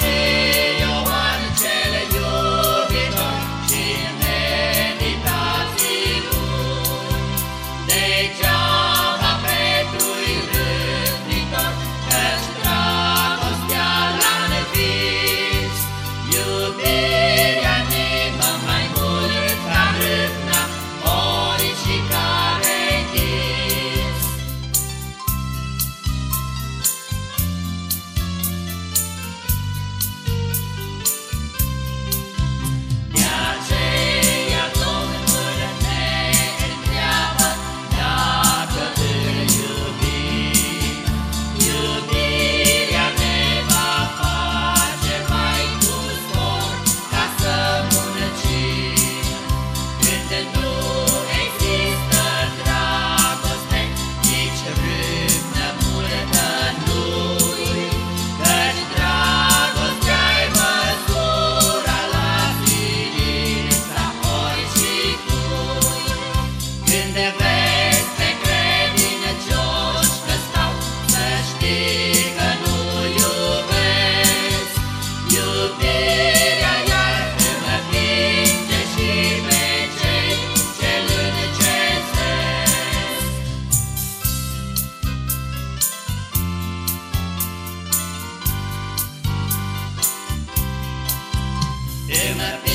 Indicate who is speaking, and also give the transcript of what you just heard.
Speaker 1: shame. Give